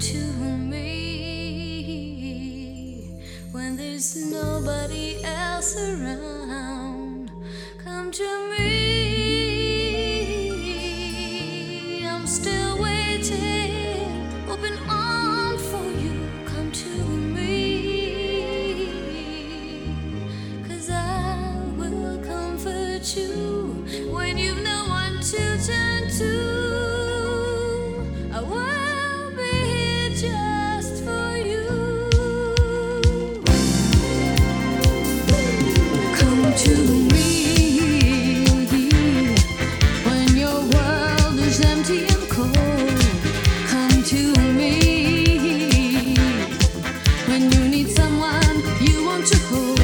to me when there's nobody else around. Come to me. I'm still waiting, open arms. you need someone you want to hold.